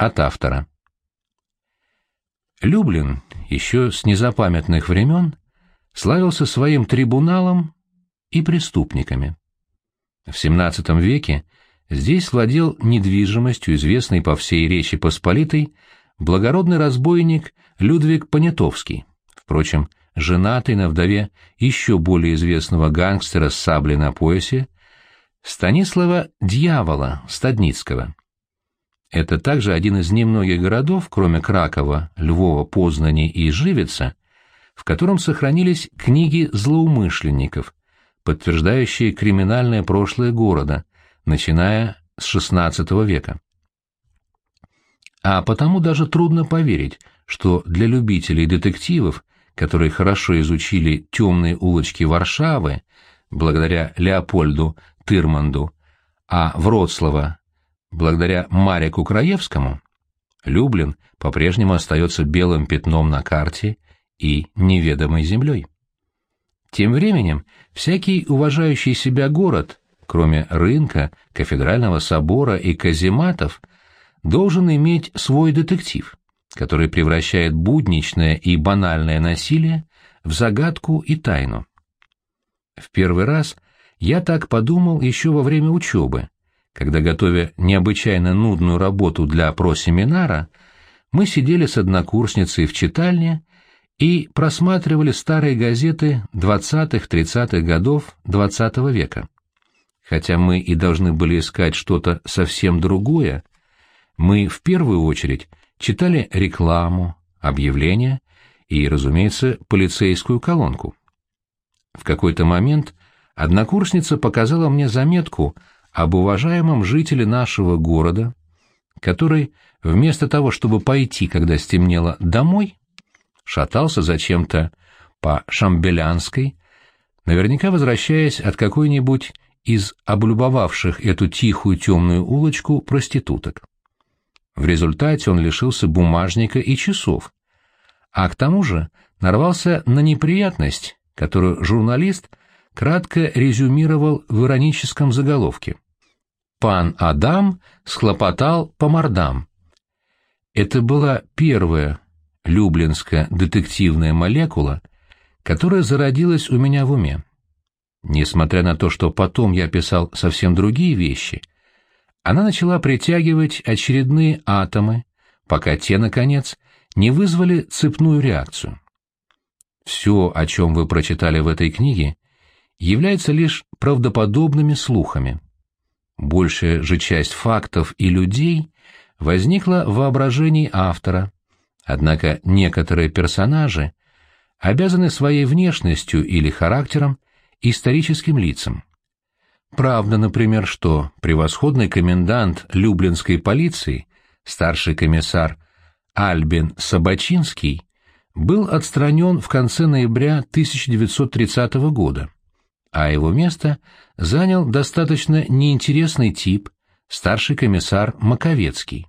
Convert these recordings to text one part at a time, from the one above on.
От автора. Люблин еще с незапамятных времен славился своим трибуналом и преступниками. В XVII веке здесь владел недвижимостью, известный по всей Речи Посполитой, благородный разбойник Людвиг Понятовский, впрочем, женатый на вдове еще более известного гангстера с саблей на поясе, Станислава Дьявола Стадницкого. Это также один из немногих городов, кроме Кракова, Львова, Познани и Живица, в котором сохранились книги злоумышленников, подтверждающие криминальное прошлое города, начиная с XVI века. А потому даже трудно поверить, что для любителей детективов, которые хорошо изучили темные улочки Варшавы, благодаря Леопольду Тырманду, а Вроцлава, благодаря Марику Краевскому, Люблин по-прежнему остается белым пятном на карте и неведомой землей. Тем временем всякий уважающий себя город, кроме рынка, кафедрального собора и казематов, должен иметь свой детектив, который превращает будничное и банальное насилие в загадку и тайну. В первый раз я так подумал еще во время учебы, когда, готовя необычайно нудную работу для просеминара, мы сидели с однокурсницей в читальне и просматривали старые газеты 20-30-х годов XX -го века. Хотя мы и должны были искать что-то совсем другое, мы в первую очередь читали рекламу, объявления и, разумеется, полицейскую колонку. В какой-то момент однокурсница показала мне заметку об уважаемом жителе нашего города, который вместо того, чтобы пойти, когда стемнело, домой, шатался зачем-то по Шамбелянской, наверняка возвращаясь от какой-нибудь из облюбовавших эту тихую темную улочку проституток. В результате он лишился бумажника и часов, а к тому же нарвался на неприятность, которую журналист кратко резюмировал в ироническом заголовке. «Пан Адам схлопотал по мордам». Это была первая люблинская детективная молекула, которая зародилась у меня в уме. Несмотря на то, что потом я писал совсем другие вещи, она начала притягивать очередные атомы, пока те, наконец, не вызвали цепную реакцию. Все, о чем вы прочитали в этой книге, является лишь правдоподобными слухами. Большая же часть фактов и людей возникла в воображении автора, однако некоторые персонажи обязаны своей внешностью или характером историческим лицам. Правда, например, что превосходный комендант Люблинской полиции, старший комиссар Альбин Собачинский, был отстранен в конце ноября 1930 года, а его место занял достаточно неинтересный тип, старший комиссар Маковецкий.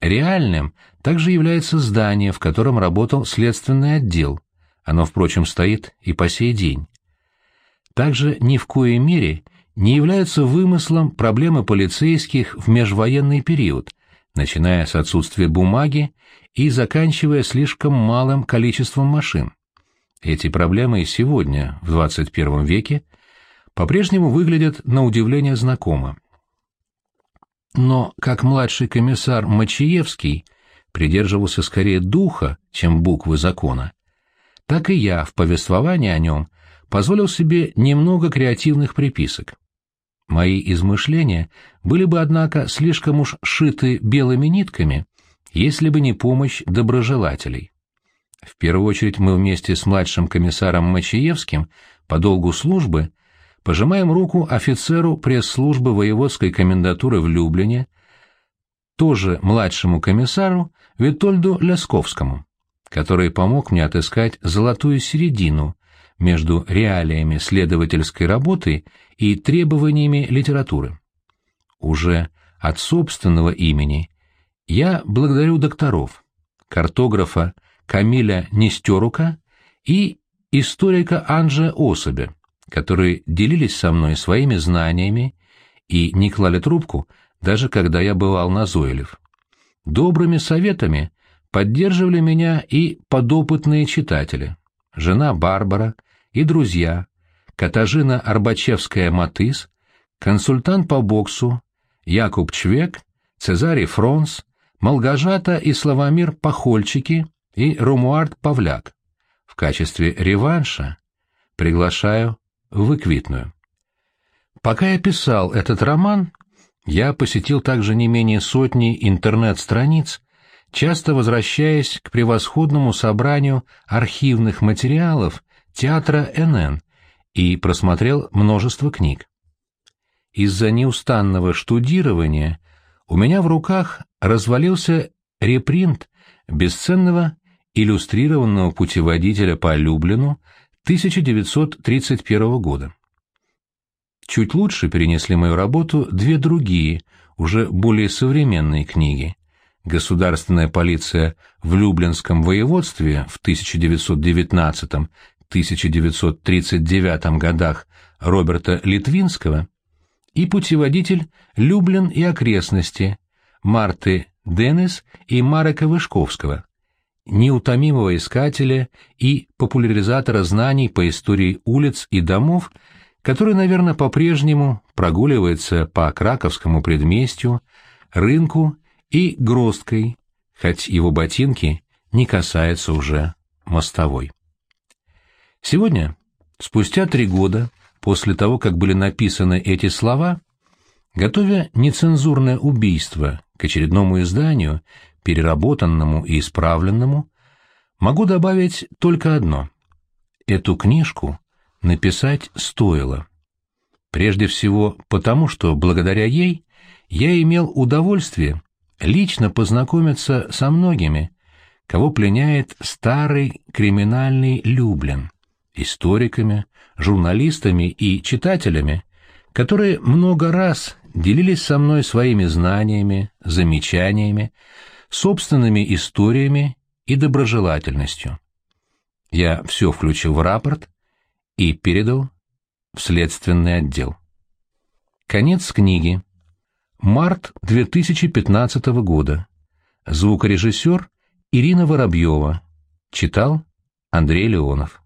Реальным также является здание, в котором работал следственный отдел, оно, впрочем, стоит и по сей день также ни в коей мере не являются вымыслом проблемы полицейских в межвоенный период, начиная с отсутствия бумаги и заканчивая слишком малым количеством машин. Эти проблемы и сегодня, в 21 веке, по-прежнему выглядят на удивление знакомо. Но как младший комиссар Мачиевский придерживался скорее духа, чем буквы закона, так и я в повествовании о нем позволил себе немного креативных приписок. Мои измышления были бы, однако, слишком уж шиты белыми нитками, если бы не помощь доброжелателей. В первую очередь мы вместе с младшим комиссаром Мачиевским по долгу службы пожимаем руку офицеру пресс-службы воеводской комендатуры в Люблине, тоже младшему комиссару Витольду Лясковскому, который помог мне отыскать золотую середину между реалиями следовательской работы и требованиями литературы. Уже от собственного имени я благодарю докторов, картографа Камиля Нестерука и историка Анжа Особя, которые делились со мной своими знаниями и не клали трубку, даже когда я бывал назойлив. добрыми советами поддерживали меня и подопытные читатели, жена Барбара и друзья, Катажина Арбачевская-Матыс, консультант по боксу, Якуб Чвек, Цезарий Фронс, Малгажата и Славомир Пахольчики и Румуард Павляк. В качестве реванша приглашаю в Эквитную. Пока я писал этот роман, я посетил также не менее сотни интернет-страниц, часто возвращаясь к превосходному собранию архивных материалов театра НН и просмотрел множество книг. Из-за неустанного штудирования у меня в руках развалился репринт бесценного иллюстрированного путеводителя по Люблину 1931 года. Чуть лучше перенесли мою работу две другие, уже более современные книги. «Государственная полиция в Люблинском воеводстве» в 1919-1939 годах Роберта Литвинского и путеводитель «Люблин и окрестности» Марты Денис и Марека Вышковского, неутомимого искателя и популяризатора знаний по истории улиц и домов, который, наверное, по-прежнему прогуливается по Краковскому предместью, рынку и Гросткой, хоть его ботинки не касаются уже мостовой. Сегодня, спустя три года после того, как были написаны эти слова, готовя нецензурное убийство к очередному изданию, переработанному и исправленному, могу добавить только одно. Эту книжку написать стоило. Прежде всего потому, что благодаря ей я имел удовольствие лично познакомиться со многими, кого пленяет старый криминальный Люблин, историками, журналистами и читателями, которые много раз делились со мной своими знаниями, замечаниями, собственными историями и доброжелательностью. Я все включил в рапорт и передал в следственный отдел. Конец книги. Март 2015 года. Звукорежиссер Ирина Воробьева. Читал Андрей Леонов.